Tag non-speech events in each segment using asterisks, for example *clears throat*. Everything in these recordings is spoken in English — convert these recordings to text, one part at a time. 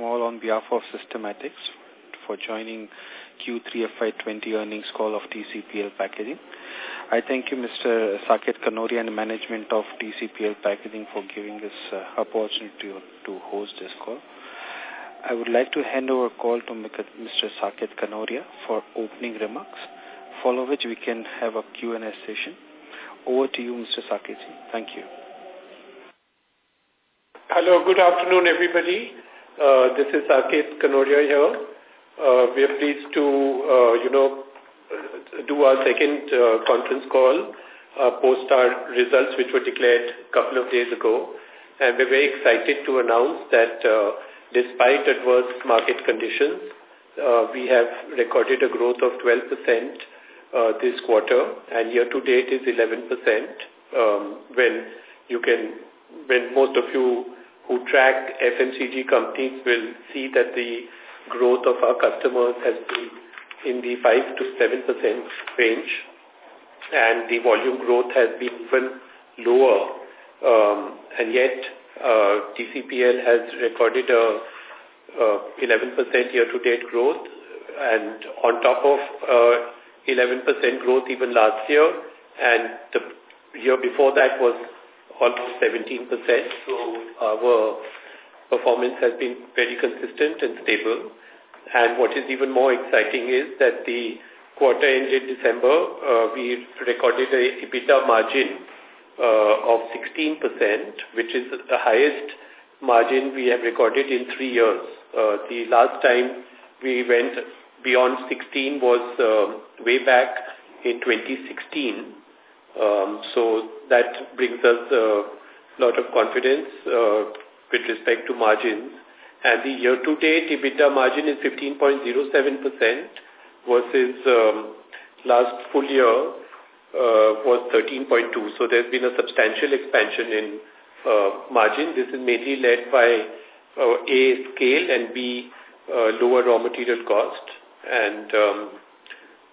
all on behalf of Systematix for joining Q3 FY20 earnings call of TCPL Packaging. I thank you, Mr. Saket Kanoria and management of TCPL Packaging for giving us uh, opportunity to, to host this call. I would like to hand over call to Mr. Saket Kanoria for opening remarks, follow which we can have a Q&A session. Over to you, Mr. Saket. Thank you. Hello, good afternoon, everybody. Uh, this is Saket Kanoria here. Uh, we are pleased to, uh, you know, do our second uh, conference call uh, post our results which were declared a couple of days ago. And we're very excited to announce that uh, despite adverse market conditions, uh, we have recorded a growth of 12% uh, this quarter and year to date is 11% um, when you can, when most of you who track FMCG companies will see that the growth of our customers has been in the 5 to 7% range and the volume growth has been even lower. Um, and yet uh, TCPL has recorded a 11% year-to-date growth and on top of 11% uh, growth even last year and the year before that was almost 17%. So our performance has been very consistent and stable. And what is even more exciting is that the quarter ended December, uh, we recorded a EBITDA margin uh, of 16%, which is the highest margin we have recorded in three years. Uh, the last time we went beyond 16 was uh, way back in 2016. Um, so that brings us a lot of confidence uh, with respect to margins. And the year-to-date EBITDA margin is 15.07% versus um, last full year uh, was 13.2. So there's been a substantial expansion in uh, margin. This is mainly led by uh, A, scale, and B, uh, lower raw material cost. And um,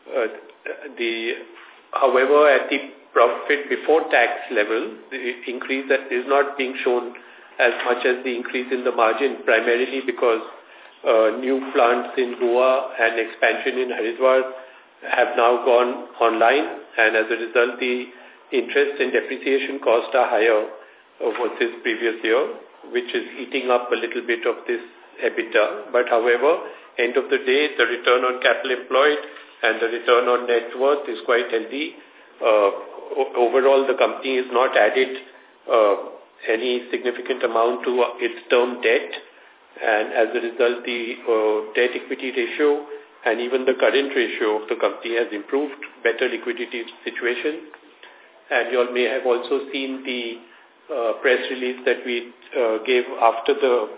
uh, the, however, at the profit before tax level, the increase that is not being shown as much as the increase in the margin, primarily because uh, new plants in Goa and expansion in Haridwar have now gone online, and as a result, the interest and depreciation costs are higher versus previous year, which is eating up a little bit of this EBITDA. But however, end of the day, the return on capital employed and the return on net worth is quite healthy. Uh, overall, the company is not added uh, any significant amount to its term debt and as a result the uh, debt equity ratio and even the current ratio of the company has improved, better liquidity situation. And you all may have also seen the uh, press release that we uh, gave after the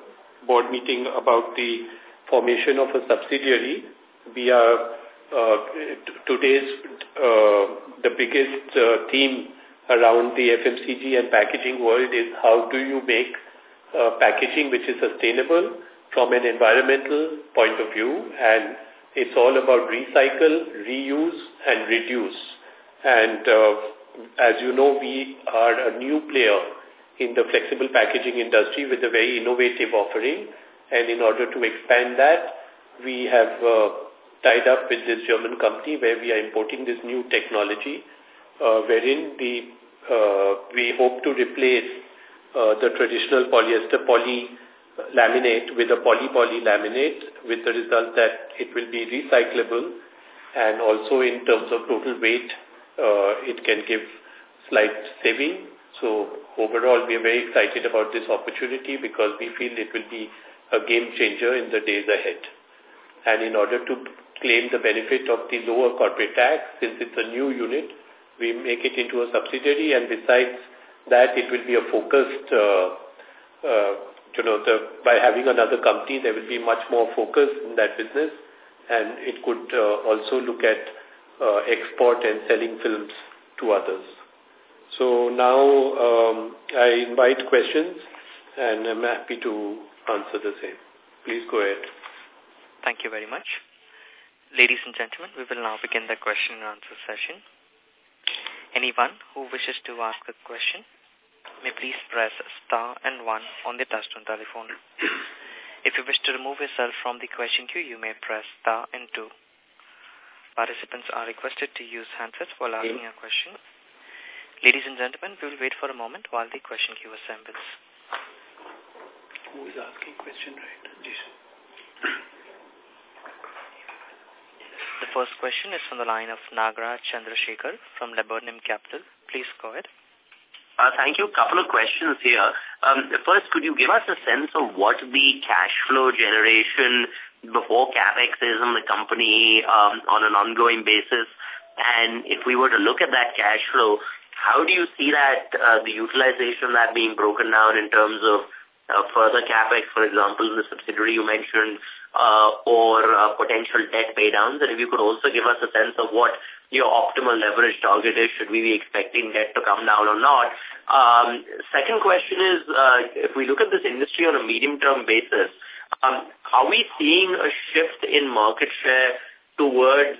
board meeting about the formation of a subsidiary. We are today's uh, the biggest uh, theme around the FMCG and packaging world is how do you make uh, packaging which is sustainable from an environmental point of view and it's all about recycle, reuse and reduce. And as you know, we are a new player in the flexible packaging industry with a very innovative offering. And in order to expand that, we have uh, tied up with this German company where we are importing this new technology uh, wherein the, uh, we hope to replace uh, the traditional polyester poly laminate with a poly-poly laminate with the result that it will be recyclable and also in terms of total weight, uh, it can give slight saving. So overall, we are very excited about this opportunity because we feel it will be a game changer in the days ahead. And in order to claim the benefit of the lower corporate tax, since it's a new unit, we make it into a subsidiary and besides that it will be a focused, uh, uh, you know, the, by having another company there will be much more focus in that business and it could uh, also look at uh, export and selling films to others. So now um, I invite questions and I'm happy to answer the same. Please go ahead. Thank you very much. Ladies and gentlemen, we will now begin the question and answer session. Anyone who wishes to ask a question may please press star and one on the touchtone telephone. If you wish to remove yourself from the question queue, you may press star and two. Participants are requested to use handsets while asking a question. Ladies and gentlemen, we will wait for a moment while the question queue assembles. Who is asking question right? First question is from the line of Nagraj Chandrasekhar from Laburnum Capital. Please go ahead. Uh, thank you. A couple of questions here. Um, first, could you give us a sense of what the cash flow generation before CapEx is in the company um, on an ongoing basis? And if we were to look at that cash flow, how do you see that, uh, the utilization of that being broken down in terms of uh, further capex, for example, in the subsidiary you mentioned, uh, or uh, potential debt paydowns? And if you could also give us a sense of what your optimal leverage target is, should we be expecting debt to come down or not? Um, second question is, if we look at this industry on a medium-term basis, um, are we seeing a shift in market share towards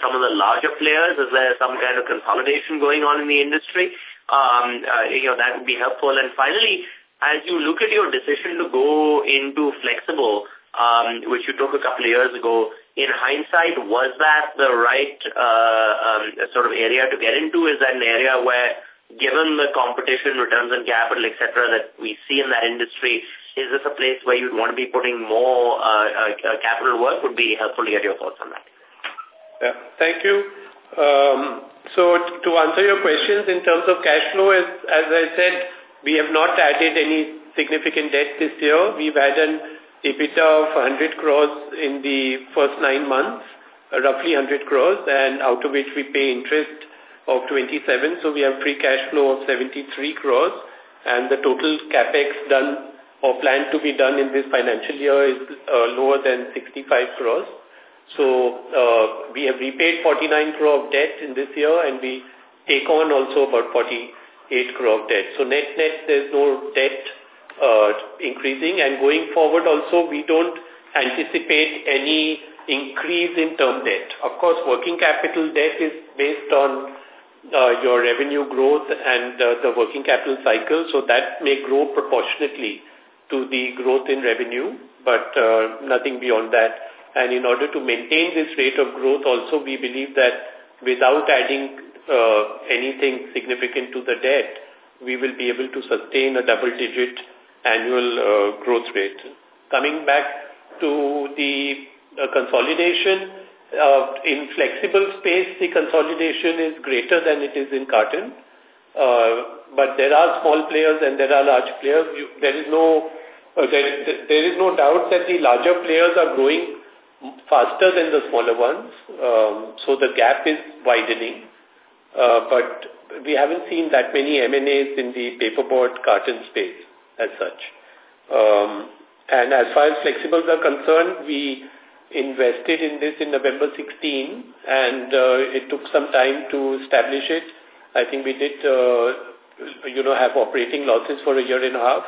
some of the larger players? Is there some kind of consolidation going on in the industry? Um, you know, that would be helpful. And finally, as you look at your decision to go into flexible, um, which you took a couple of years ago, in hindsight, was that the right uh, um, sort of area to get into? Is that an area where, given the competition, returns on capital, etc., that we see in that industry, is this a place where you'd want to be putting more uh, uh, capital work? Would be helpful to get your thoughts on that. Yeah, thank you. Um, so to answer your questions in terms of cash flow, as, as I said, we have not added any significant debt this year. We've had an EBITDA of 100 crores in the first nine months, roughly 100 crores, and out of which we pay interest of 27. So we have free cash flow of 73 crores, and the total capex done or planned to be done in this financial year is uh, lower than 65 crores. So uh, we have repaid 49 crore of debt in this year, and we take on also about 40 8 crore of debt. So net net, there's no debt uh, increasing. And going forward also, we don't anticipate any increase in term debt. Of course, working capital debt is based on uh, your revenue growth and uh, the working capital cycle, so that may grow proportionately to the growth in revenue, but uh, nothing beyond that. And in order to maintain this rate of growth also, we believe that without adding uh, anything significant to the debt, we will be able to sustain a double-digit annual uh, growth rate. Coming back to the uh, consolidation, uh, in flexible space, the consolidation is greater than it is in carton. Uh, but there are small players and there are large players. You, there is no uh, there, there is no doubt that the larger players are growing faster than the smaller ones. Um, so the gap is widening. Uh, but we haven't seen that many M&As in the paperboard carton space as such. Um, and as far as flexibles are concerned, we invested in this in November 16 and uh, it took some time to establish it. I think we did, uh, you know, have operating losses for a year and a half.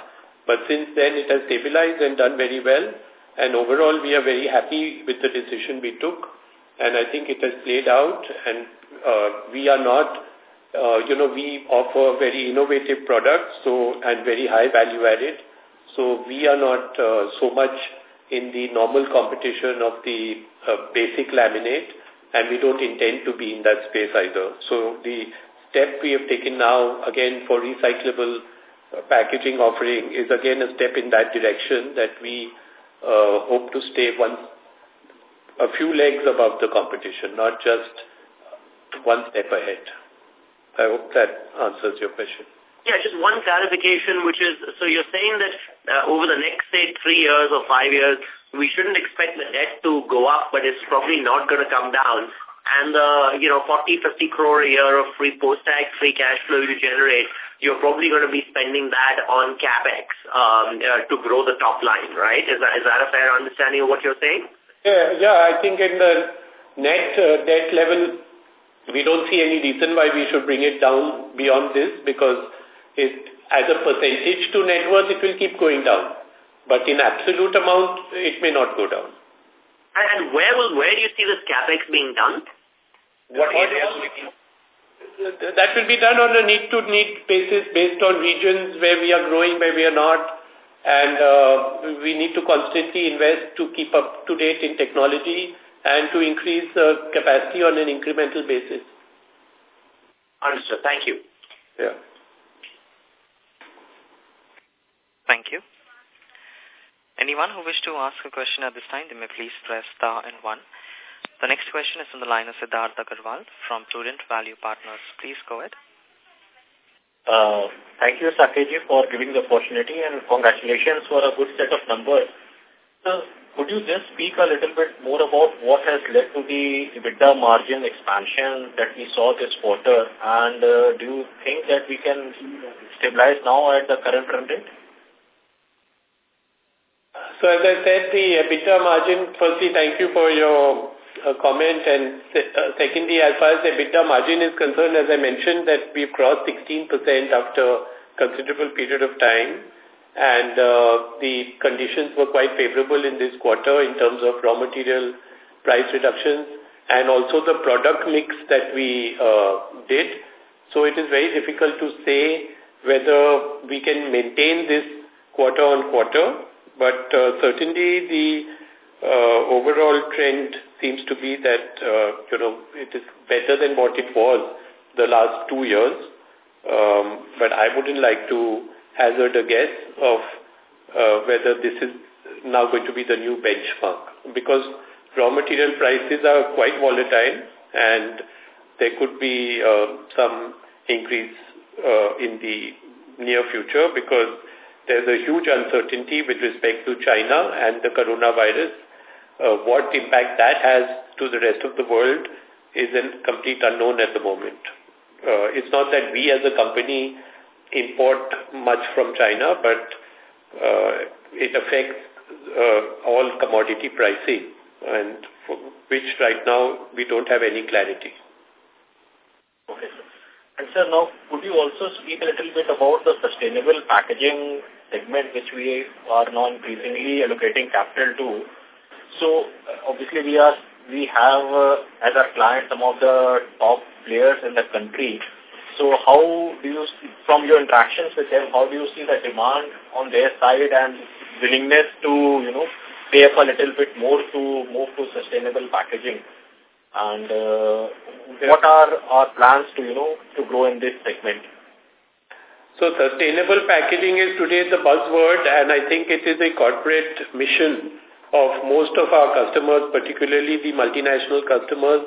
But since then it has stabilized and done very well. And overall we are very happy with the decision we took. And I think it has played out and uh, we are not, uh, you know, we offer very innovative products so and very high value added. So we are not uh, so much in the normal competition of the uh, basic laminate and we don't intend to be in that space either. So the step we have taken now, again, for recyclable uh, packaging offering is again a step in that direction that we uh, hope to stay one, a few legs above the competition, not just one step ahead. I hope that answers your question. Yeah, just one clarification, which is, so you're saying that uh, over the next, say, three years or five years, we shouldn't expect the debt to go up, but it's probably not going to come down. And, uh, you know, 40, 50 crore a year of free post-tax, free cash flow you generate, you're probably going to be spending that on CapEx um, uh, to grow the top line, right? Is that, is that a fair understanding of what you're saying? Yeah, yeah I think in the net uh, debt level, we don't see any reason why we should bring it down beyond this because it, as a percentage to net worth, it will keep going down. But in absolute amount, it may not go down. And where will where do you see this capex being done? What areas? That will be done on a need-to-need -need basis based on regions where we are growing, where we are not. And uh, we need to constantly invest to keep up to date in technology and to increase uh, capacity on an incremental basis. Understood. Thank you. Yeah. Thank you. Anyone who wish to ask a question at this time, they may please press star and one. The next question is from the line of Siddharth Agarwal from Prudent Value Partners. Please go ahead. Uh, thank you, Saketji, for giving the opportunity and congratulations for a good set of numbers. So, could you just speak a little bit more about what has led to the EBITDA margin expansion that we saw this quarter and uh, do you think that we can stabilize now at the current run rate? So as I said, the EBITDA margin, firstly, thank you for your uh, comment. And uh, secondly, as far as the EBITDA margin is concerned, as I mentioned, that we've crossed 16% after considerable period of time. And uh, the conditions were quite favorable in this quarter in terms of raw material price reductions and also the product mix that we uh, did. So it is very difficult to say whether we can maintain this quarter on quarter but uh, certainly the uh, overall trend seems to be that, uh, you know, it is better than what it was the last two years. Um, but I wouldn't like to hazard a guess of uh, whether this is now going to be the new benchmark because raw material prices are quite volatile and there could be uh, some increase uh, in the near future because there's a huge uncertainty with respect to China and the coronavirus. Uh, what impact that has to the rest of the world is a complete unknown at the moment. Uh, it's not that we as a company import much from China, but uh, it affects uh, all commodity pricing, and which right now we don't have any clarity. Okay, sir. And sir, now could you also speak a little bit about the sustainable packaging segment which we are now increasingly allocating capital to? So obviously we are we have uh, as our client some of the top players in the country. So how do you, see, from your interactions with them, how do you see the demand on their side and willingness to, you know, pay up a little bit more to move to sustainable packaging? and uh, what are our plans to, you know, to grow in this segment? So sustainable packaging is today the buzzword and I think it is a corporate mission of most of our customers, particularly the multinational customers,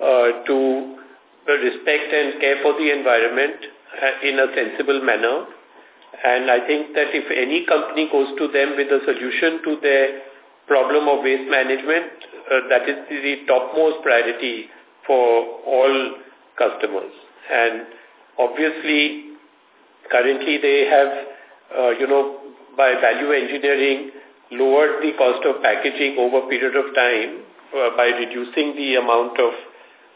uh, to respect and care for the environment uh, in a sensible manner. And I think that if any company goes to them with a solution to their problem of waste management, uh, that is the topmost priority for all customers. And obviously, currently they have, uh, you know, by value engineering, lowered the cost of packaging over a period of time uh, by reducing the amount of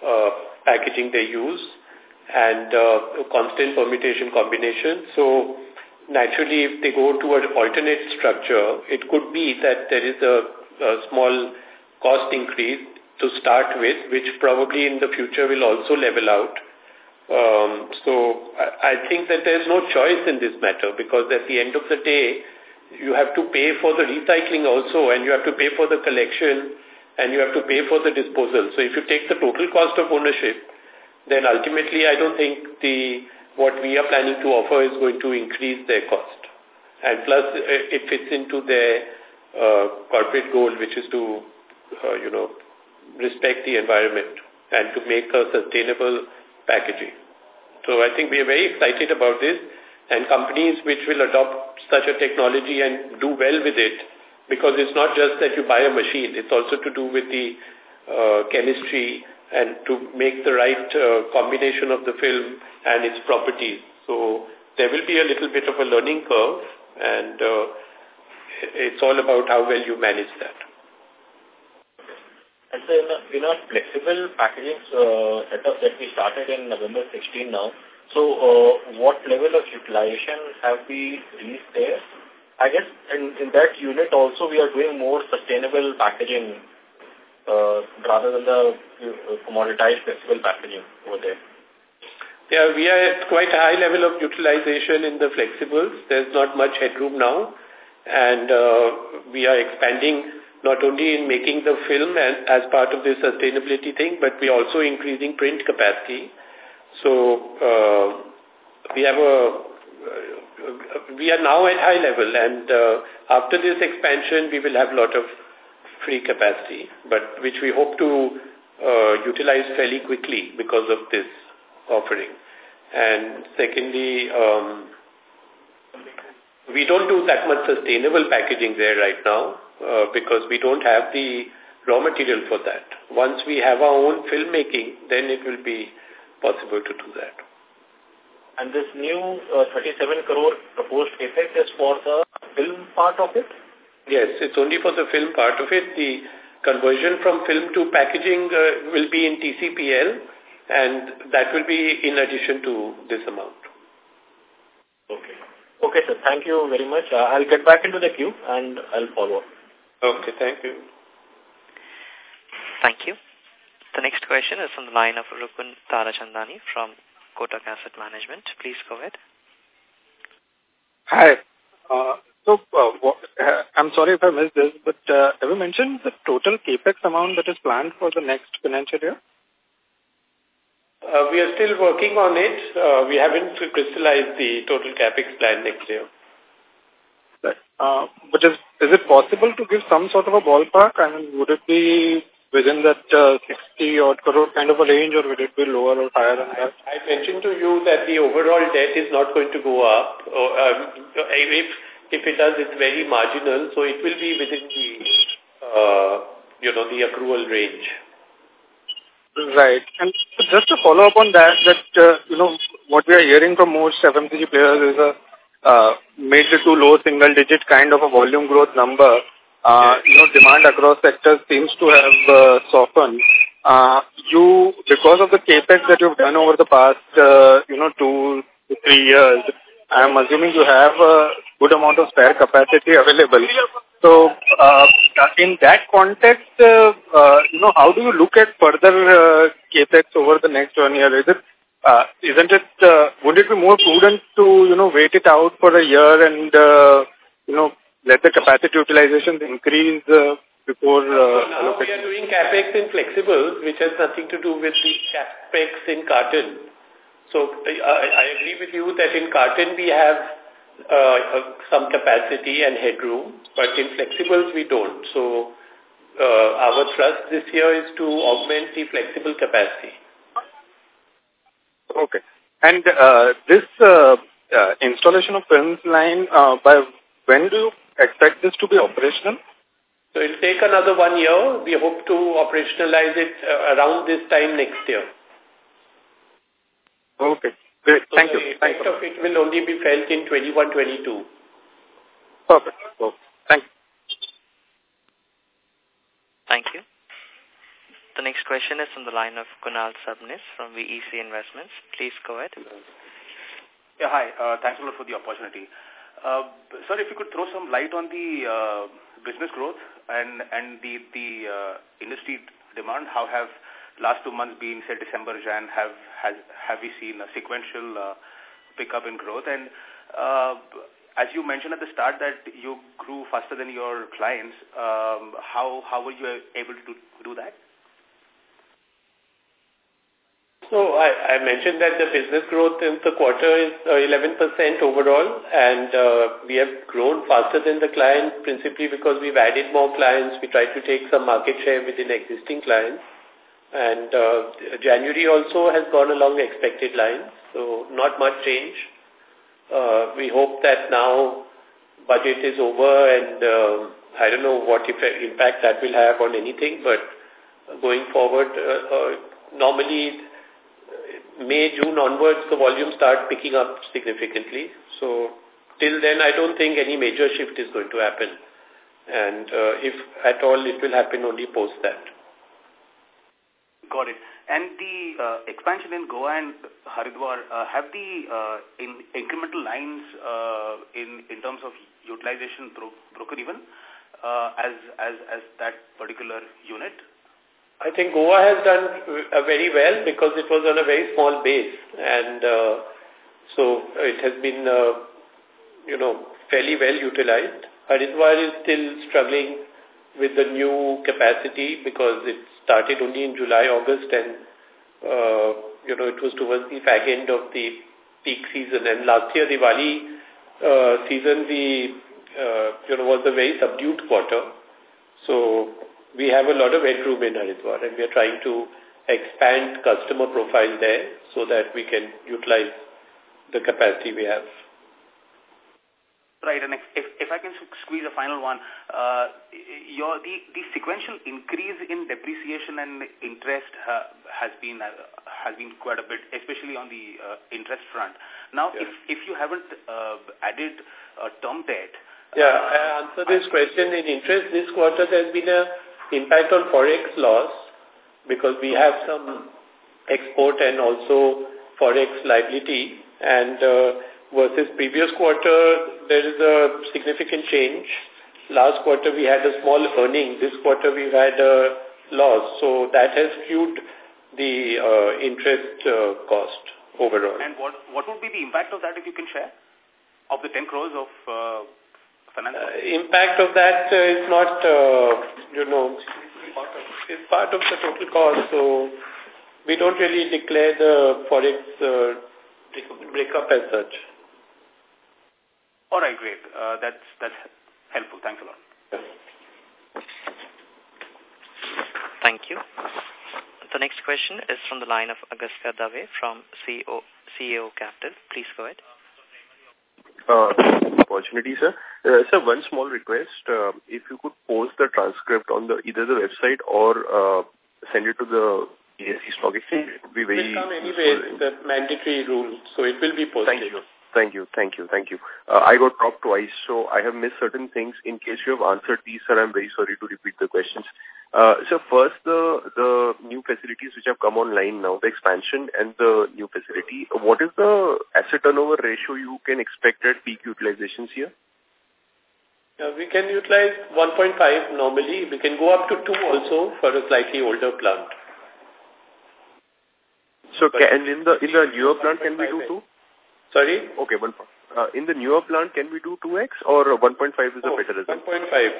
uh, packaging they use and uh, constant permutation combination. So naturally, if they go to an alternate structure, it could be that there is a, a small cost increase to start with, which probably in the future will also level out. Um, so I, I think that there's no choice in this matter because at the end of the day, you have to pay for the recycling also and you have to pay for the collection and you have to pay for the disposal. So if you take the total cost of ownership, then ultimately I don't think the what we are planning to offer is going to increase their cost. And plus it fits into their uh, corporate goal, which is to uh, you know, respect the environment and to make a sustainable packaging. So I think we are very excited about this and companies which will adopt such a technology and do well with it because it's not just that you buy a machine, it's also to do with the uh, chemistry and to make the right uh, combination of the film and its properties. So there will be a little bit of a learning curve and uh, it's all about how well you manage that. And so in a, in a flexible packaging uh, setup that we started in November 16 now, so uh, what level of utilization have we reached there? I guess in, in that unit also we are doing more sustainable packaging uh, rather than the uh, commoditized flexible packaging over there. Yeah, we are at quite a high level of utilization in the flexibles. There's not much headroom now. And uh, we are expanding not only in making the film as, as part of the sustainability thing, but we're also increasing print capacity. So uh, we have a we are now at high level and uh, after this expansion we will have a lot of free capacity but which we hope to uh, utilize fairly quickly because of this offering and secondly um, we don't do that much sustainable packaging there right now uh, because we don't have the raw material for that. Once we have our own filmmaking, then it will be possible to do that. And this new uh, 37 crore proposed effect is for the film part of it? Yes, it's only for the film part of it. The conversion from film to packaging uh, will be in TCPL and that will be in addition to this amount. Okay. Okay, sir. Thank you very much. Uh, I'll get back into the queue and I'll follow up. Okay, thank you. Thank you. The next question is from the line of Rukun Tarachandani from Kotak Asset Management. Please go ahead. Hi. Uh, so, uh, uh, I'm sorry if I missed this, but uh, have you mentioned the total capex amount that is planned for the next financial year? Uh, we are still working on it. Uh, we haven't crystallized the total capex plan next year. Uh, but is, is it possible to give some sort of a ballpark? I mean, would it be within that uh, 60 odd crore kind of a range or would it be lower or higher than that? I, I mentioned to you that the overall debt is not going to go up. Or, um, if, if it does, it's very marginal. So it will be within the, uh, you know, the accrual range. Right. And just to follow up on that, that, uh, you know, what we are hearing from most FMCG players is a uh, mid to low single digit kind of a volume growth number. Uh, you know, demand across sectors seems to have uh, softened. Uh, you, because of the capex that you've done over the past, uh, you know, two to three years, I'm assuming you have a good amount of spare capacity available. So, uh, in that context, uh, uh, you know, how do you look at further uh, capex over the next one year? Is it uh, isn't it, uh, would it be more prudent to, you know, wait it out for a year and, uh, you know, let the capacity utilization increase uh, before... Uh, so now we are doing capex in flexibles, which has nothing to do with the capex in carton. So I, I agree with you that in carton we have uh, some capacity and headroom, but in flexibles we don't. So uh, our thrust this year is to augment the flexible capacity. Okay. And uh, this uh, uh, installation of films line, uh, by when do you expect this to be operational? So it will take another one year. We hope to operationalize it uh, around this time next year. Okay. Great. So Thank the you. effect of it will only be felt in 21-22. Perfect. Okay. Thank you. Thank you. The next question is from the line of Kunal Sabnis from VEC Investments. Please go ahead. Yeah, hi. Uh, thanks a lot for the opportunity. Uh, sir, if you could throw some light on the uh, business growth and and the the uh, industry demand, how have last two months been, say December, Jan, have has have we seen a sequential uh, pickup in growth? And uh, as you mentioned at the start that you grew faster than your clients, um, how how were you able to do that? So I, I mentioned that the business growth in the quarter is uh, 11% overall and uh, we have grown faster than the client principally because we've added more clients. We try to take some market share within existing clients and uh, January also has gone along expected lines. So not much change. Uh, we hope that now budget is over and uh, I don't know what impact that will have on anything but going forward uh, uh, normally May, June onwards, the volume start picking up significantly. So till then, I don't think any major shift is going to happen. And uh, if at all, it will happen only post that. Got it. And the uh, expansion in Goa and Haridwar, uh, have the uh, in incremental lines uh, in in terms of utilization bro broken even uh, as as as that particular unit? I think Goa has done uh, very well because it was on a very small base and uh, so it has been, uh, you know, fairly well utilized. Haridwar is still struggling with the new capacity because it started only in July, August and, uh, you know, it was towards the back end of the peak season. And last year, Diwali uh, season, the, uh, you know, was a very subdued quarter. So we have a lot of headroom in Haridwar and we are trying to expand customer profile there so that we can utilize the capacity we have. Right, and if, if I can squeeze a final one, uh, your the, the sequential increase in depreciation and interest uh, has been uh, has been quite a bit, especially on the uh, interest front. Now, yeah. if if you haven't uh, added uh, term debt, yeah, I answer this question in interest. This quarter there's been a impact on forex loss because we have some export and also forex liability and. Uh, versus previous quarter, there is a significant change. Last quarter we had a small earning. This quarter we've had a loss. So that has skewed the uh, interest uh, cost overall. And what, what would be the impact of that if you can share? Of the 10 crores of uh, finance? Uh, impact of that uh, is not, uh, you know, it's part of the total cost. So we don't really declare the forex uh, breakup as such. All right, great. Uh, that's that's helpful. Thanks a lot. Thank you. The next question is from the line of Agastya Dave from CEO, CEO Capital. Please go ahead. Uh, opportunity, sir. Uh, sir, one small request. Uh, if you could post the transcript on the either the website or uh, send it to the BSE stock exchange, it would be very... It will come anyway, the mandatory rule, so it will be posted. Thank you. Thank you, thank you, thank you. Uh, I got dropped twice, so I have missed certain things. In case you have answered these, sir, I'm very sorry to repeat the questions. Uh, so first, the the new facilities which have come online now, the expansion and the new facility. What is the asset turnover ratio you can expect at peak utilizations here? Uh, we can utilize 1.5 normally. We can go up to 2 also for a slightly older plant. So can, in the in the newer plant, can we do 2? Sorry? Okay, one point. Uh, in the newer plant, can we do 2x or 1.5 is oh, a better result? 1.5.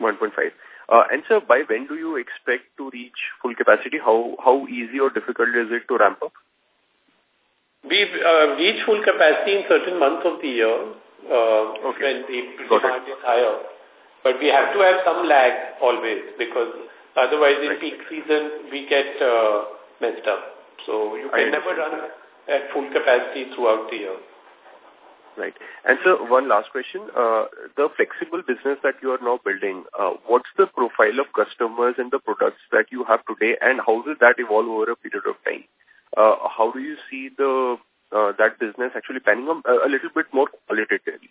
1.5. Uh, and sir, by when do you expect to reach full capacity? How how easy or difficult is it to ramp up? We uh, reach full capacity in certain months of the year uh, okay. when the demand is higher. But we have to have some lag always because otherwise in right. peak season we get uh, messed up. So you can never run at full capacity throughout the year. Right. And so one last question. Uh, the flexible business that you are now building, uh, what's the profile of customers and the products that you have today and how will that evolve over a period of time? Uh, how do you see the uh, that business actually panning a, a little bit more qualitatively?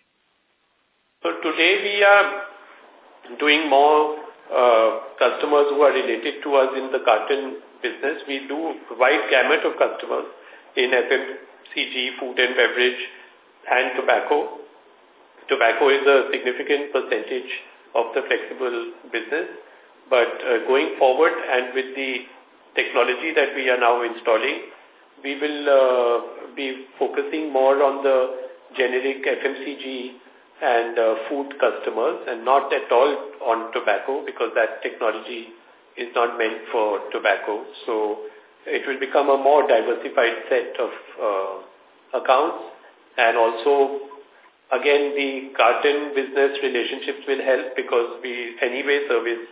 So today we are doing more uh, customers who are related to us in the carton business. We do wide gamut of customers in FMCG, food and beverage, and tobacco. Tobacco is a significant percentage of the flexible business, but uh, going forward and with the technology that we are now installing, we will uh, be focusing more on the generic FMCG and uh, food customers and not at all on tobacco because that technology is not meant for tobacco. So it will become a more diversified set of uh, accounts and also again the carton business relationships will help because we anyway service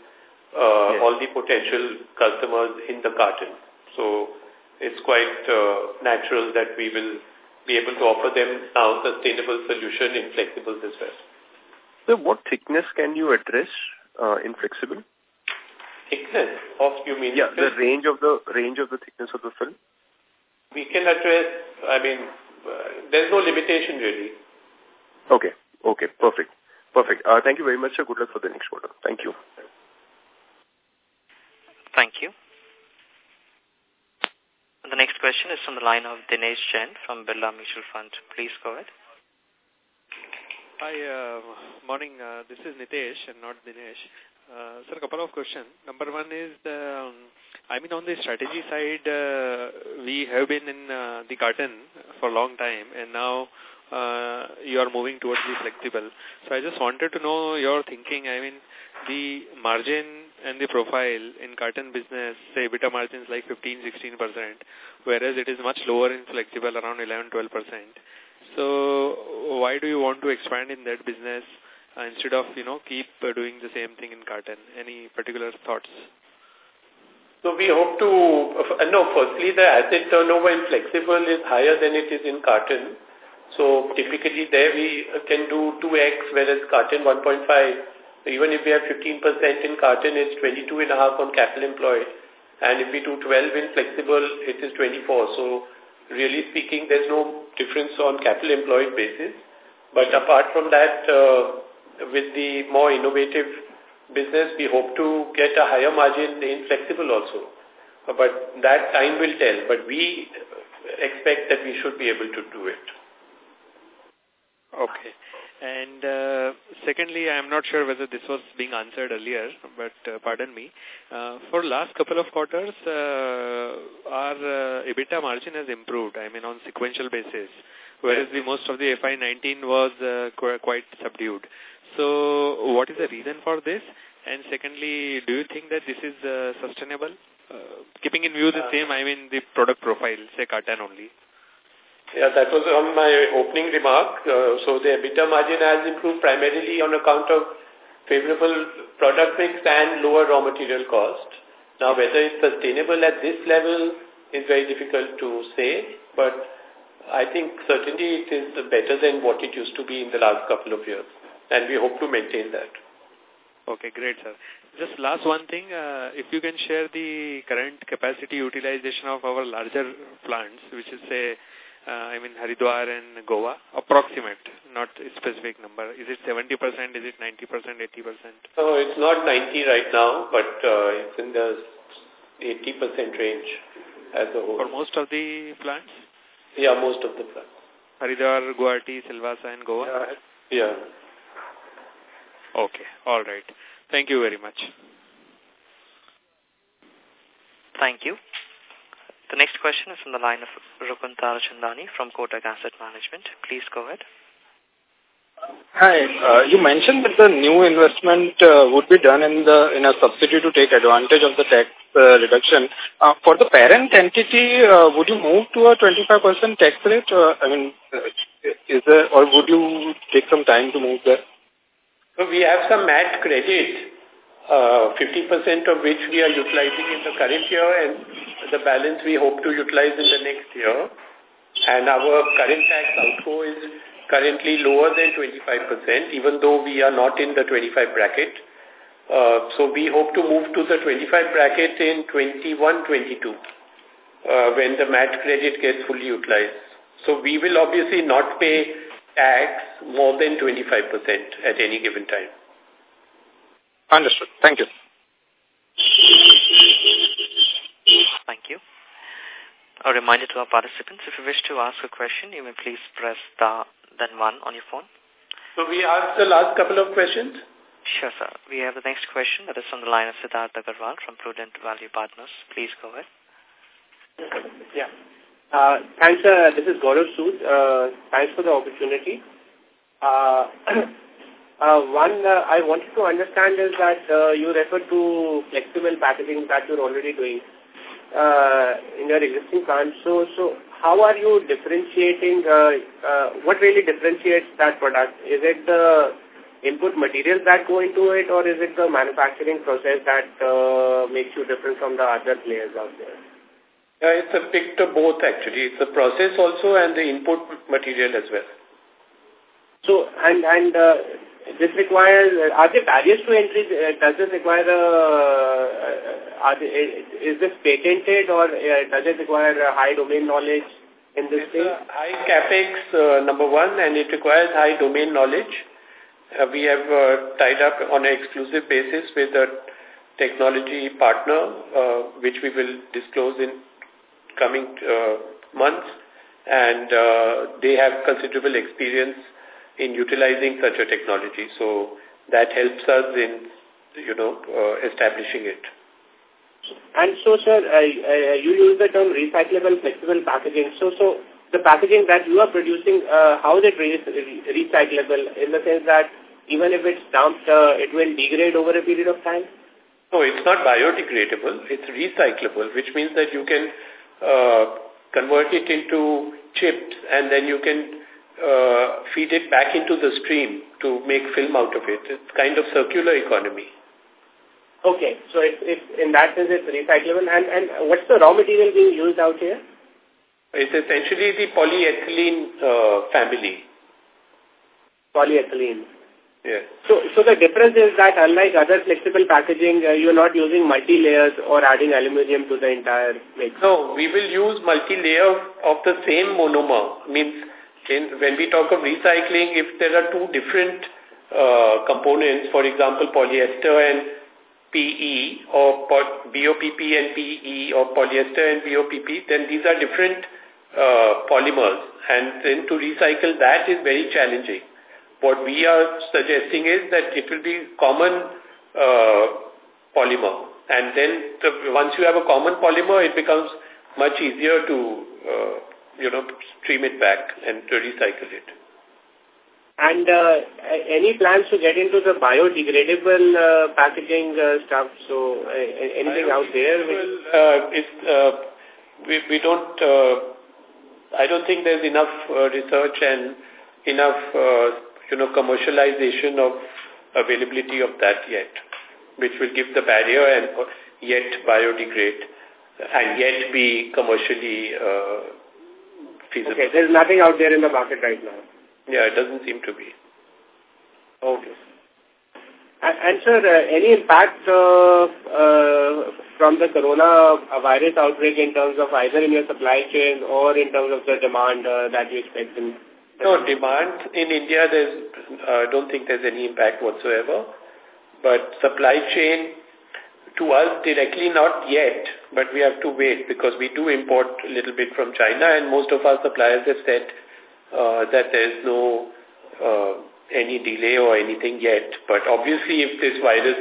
uh, yes. all the potential customers in the carton. So it's quite uh, natural that we will be able to offer them now sustainable solution in flexibles as well. So what thickness can you address uh, in flexible? thickness of you mean yeah the range of the range of the thickness of the film. We can address i mean uh, there's no limitation really. Okay okay perfect perfect. Uh, thank you very much sir. Good luck for the next quarter thank you. Thank you the next question is from the line of Dinesh Jain from Birla Mutual Fund. Please go ahead. Hi, uh, morning. Uh, this is Nitesh and not Dinesh. Uh, sir, a couple of questions. Number one is, the, um, I mean, on the strategy side, uh, we have been in uh, the carton for a long time, and now uh, you are moving towards the flexible. So I just wanted to know your thinking. I mean, the margin and the profile in carton business, say EBITDA margins like 15-16%, whereas it is much lower in flexible, around 11-12%. So why do you want to expand in that business uh, instead of, you know, keep uh, doing the same thing in carton? Any particular thoughts? So we hope to, uh, no, firstly the asset turnover in flexible is higher than it is in carton. So typically there we can do 2x, whereas carton 1.5. Even if we have 15% in carton, it's 22.5 on capital employed. And if we do 12 in flexible, it is 24. So really speaking, there's no difference on capital employed basis. But apart from that, uh, with the more innovative business, we hope to get a higher margin in flexible also. But that time will tell. But we expect that we should be able to do it. Okay. And uh, secondly, I am not sure whether this was being answered earlier, but uh, pardon me. Uh, for last couple of quarters, uh, our uh, EBITDA margin has improved, I mean on sequential basis, whereas the most of the FY19 was uh, qu quite subdued. So what is the reason for this? And secondly, do you think that this is uh, sustainable? Uh, keeping in view the same, I mean the product profile, say carton only. Yeah, that was on my opening remark. Uh, so the EBITDA margin has improved primarily on account of favorable product mix and lower raw material cost. Now, whether it's sustainable at this level is very difficult to say, but I think certainly it is better than what it used to be in the last couple of years, and we hope to maintain that. Okay, great, sir. Just last one thing, uh, if you can share the current capacity utilization of our larger plants, which is, say, uh, I mean, Haridwar and Goa, approximate, not a specific number. Is it 70%, is it 90%, 80%? So it's not 90 right now, but uh, it's in the 80% range as a whole. For most of the plants? Yeah, most of the plants. Haridwar, Guwahati, Silvassa and Goa? Yeah. yeah. Okay, all right. Thank you very much. Thank you. The next question is from the line of Rukun Tarachandani from Kotak Asset Management. Please go ahead. Hi. Uh, you mentioned that the new investment uh, would be done in the in a subsidy to take advantage of the tax uh, reduction. Uh, for the parent entity, uh, would you move to a 25% tax rate? Uh, I mean, uh, is there, or would you take some time to move there? So we have some MAT credit, 50% uh, of which we are utilizing in the current year and the balance we hope to utilize in the next year. And our current tax outgo is currently lower than 25%, even though we are not in the 25 bracket. Uh, so we hope to move to the 25 bracket in 21-22 uh, when the MAT credit gets fully utilized. So we will obviously not pay tax more than 25% at any given time. Understood. Thank you. Thank you. A reminder to our participants, if you wish to ask a question, you may please press star, then one on your phone. So we asked the last couple of questions? Sure, sir. We have the next question that is from the line of Siddharth Agarwal from Prudent Value Partners. Please go ahead. Yeah. Uh, thanks, uh, this is Gaurav Sood. Uh, thanks for the opportunity. Uh, *clears throat* uh, one, uh, I wanted to understand is that uh, you refer to flexible packaging that you're already doing uh, in your existing plant. So, so how are you differentiating, uh, uh, what really differentiates that product? Is it the input materials that go into it or is it the manufacturing process that uh, makes you different from the other players out there? Yeah, it's a of both actually. It's the process also and the input material as well. So, and, and uh, this requires, are there barriers to entry? Uh, does this require, uh, are they, is this patented or uh, does it require a high domain knowledge in this it's space? high capex, uh, number one, and it requires high domain knowledge. Uh, we have uh, tied up on an exclusive basis with a technology partner, uh, which we will disclose in coming uh, months, and uh, they have considerable experience in utilizing such a technology. So that helps us in, you know, uh, establishing it. And so, sir, uh, you use the term recyclable flexible packaging. So, so the packaging that you are producing, uh, how is it re recyclable in the sense that even if it's dumped, uh, it will degrade over a period of time? No, it's not biodegradable. It's recyclable, which means that you can uh, convert it into chips and then you can uh, feed it back into the stream to make film out of it. It's kind of circular economy. Okay, so it, it, in that sense it's recyclable. And, and what's the raw material being used out here? It's essentially the polyethylene uh, family. Polyethylene. Yes. So, so the difference is that unlike other flexible packaging, uh, you're not using multi-layers or adding aluminium to the entire mix. No, we will use multi-layer of the same monomer. Means in, when we talk of recycling, if there are two different uh, components, for example, polyester and PE or BOPP and PE or polyester and BOPP, then these are different uh, polymers. And then to recycle that is very challenging. What we are suggesting is that it will be common uh, polymer. And then the, once you have a common polymer, it becomes much easier to, uh, you know, stream it back and recycle it. And uh, any plans to get into the biodegradable uh, packaging uh, stuff? So uh, anything out there? Uh, it's, uh, we, we don't, uh, I don't think there's enough uh, research and enough, uh, you know, commercialization of availability of that yet, which will give the barrier and yet biodegrade and yet be commercially uh, feasible. Okay, there's nothing out there in the market right now. Yeah, it doesn't seem to be. Okay. And, and sir, uh, any impact uh, uh, from the corona virus outbreak in terms of either in your supply chain or in terms of the demand uh, that you expect in no, demand in India, there's, I uh, don't think there's any impact whatsoever. But supply chain, to us directly not yet, but we have to wait because we do import a little bit from China and most of our suppliers have said uh, that there's no uh, any delay or anything yet. But obviously if this virus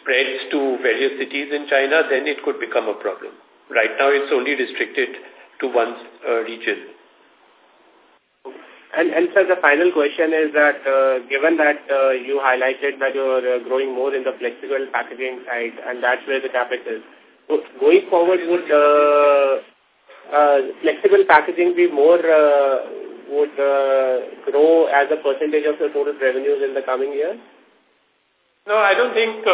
spreads to various cities in China, then it could become a problem. Right now it's only restricted to one uh, region. And, and sir, the final question is that uh, given that uh, you highlighted that you're uh, growing more in the flexible packaging side and that's where the capex is, going forward would uh, uh, flexible packaging be more uh, would grow as a percentage of your total revenues in the coming years? No, I don't think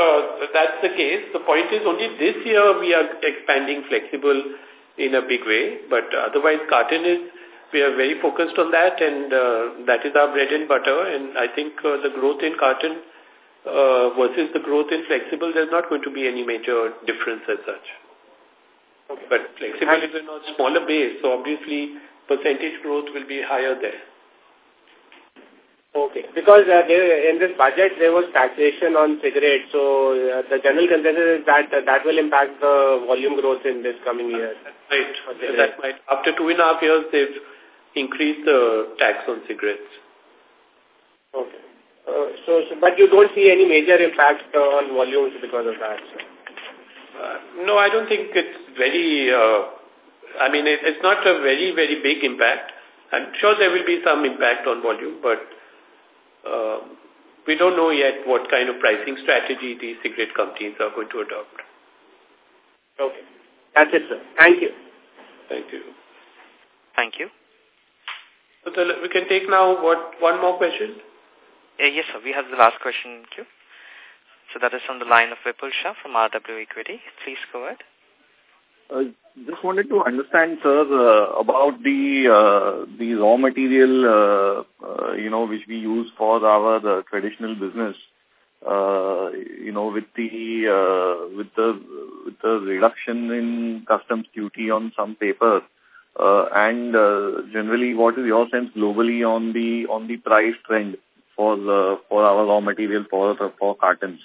that's the case. The point is only this year we are expanding flexible in a big way, but otherwise carton is, we are very focused on that and that is our bread and butter and I think the growth in carton uh, versus the growth in flexible, there's not going to be any major difference as such. Okay. But flexible is a smaller base, so obviously percentage growth will be higher there. Okay, because uh, in this budget there was taxation on cigarettes, so uh, the general consensus is that uh, that will impact the volume growth in this coming year. Right, that might. After two and a half years, they've increased the tax on cigarettes. Okay. Uh, so, so, but you don't see any major impact uh, on volumes because of that? Uh, no, I don't think it's very uh, I mean, it, it's not a very, very big impact. I'm sure there will be some impact on volume, but uh, we don't know yet what kind of pricing strategy these cigarette companies are going to adopt. Okay. That's it, sir. Thank you. Thank you. Thank you. So the, we can take now what one more question? Uh, yes, sir. We have the last question in queue. So that is on the line of Vipul Shah from RW Equity. Please go ahead. Uh, just wanted to understand, sir, uh, about the uh, the raw material, uh, uh, you know, which we use for our uh, traditional business. Uh, you know, with the with the with the reduction in customs duty on some paper, and generally, what is your sense globally on the on the price trend for the for our raw material for for cartons?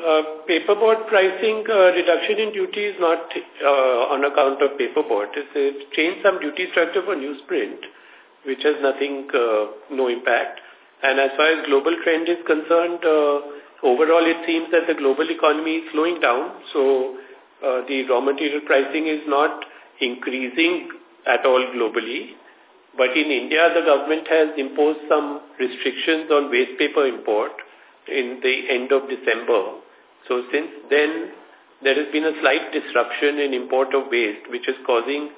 Uh, paperboard pricing uh, reduction in duty is not uh, on account of paperboard. It's, it's changed some duty structure for newsprint, which has nothing, uh, no impact. And as far as global trend is concerned, uh, overall it seems that the global economy is slowing down. So uh, the raw material pricing is not increasing at all globally. But in India, the government has imposed some restrictions on waste paper import in the end of December. So since then, there has been a slight disruption in import of waste, which is causing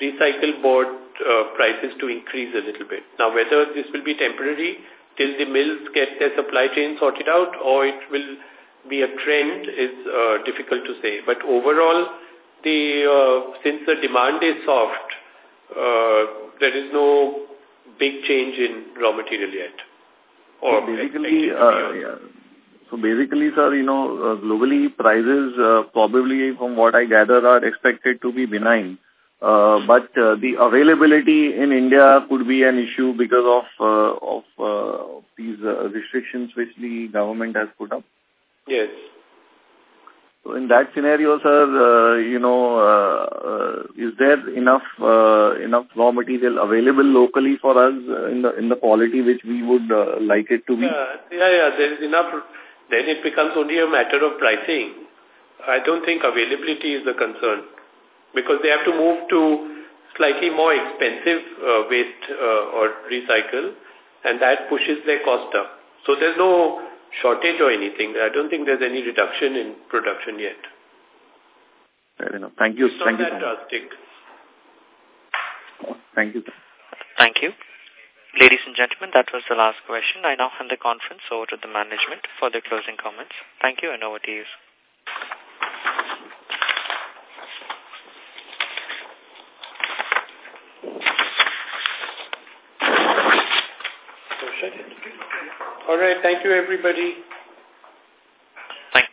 recycled board uh, prices to increase a little bit. Now, whether this will be temporary till the mills get their supply chain sorted out or it will be a trend is uh, difficult to say. But overall, the uh, since the demand is soft, there is no big change in raw material yet. Or so basically, uh, yeah. So basically, sir, you know, uh, globally prices uh, probably, from what I gather, are expected to be benign. Uh, but uh, the availability in India could be an issue because of uh, of uh, these uh, restrictions which the government has put up. Yes. So in that scenario, sir, uh, you know, uh, uh, is there enough uh, enough raw material available locally for us in the in the quality which we would uh, like it to be? Yeah, yeah, yeah. There is enough. Then it becomes only a matter of pricing. I don't think availability is the concern because they have to move to slightly more expensive uh, waste uh, or recycle and that pushes their cost up. So there's no shortage or anything. I don't think there's any reduction in production yet. Fair enough. Thank you. It's Thank not you. that drastic. Oh, thank you. Thank you. Ladies and gentlemen, that was the last question. I now hand the conference over to the management for their closing comments. Thank you and over to you. All right. Thank you, everybody.